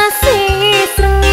nasci estranha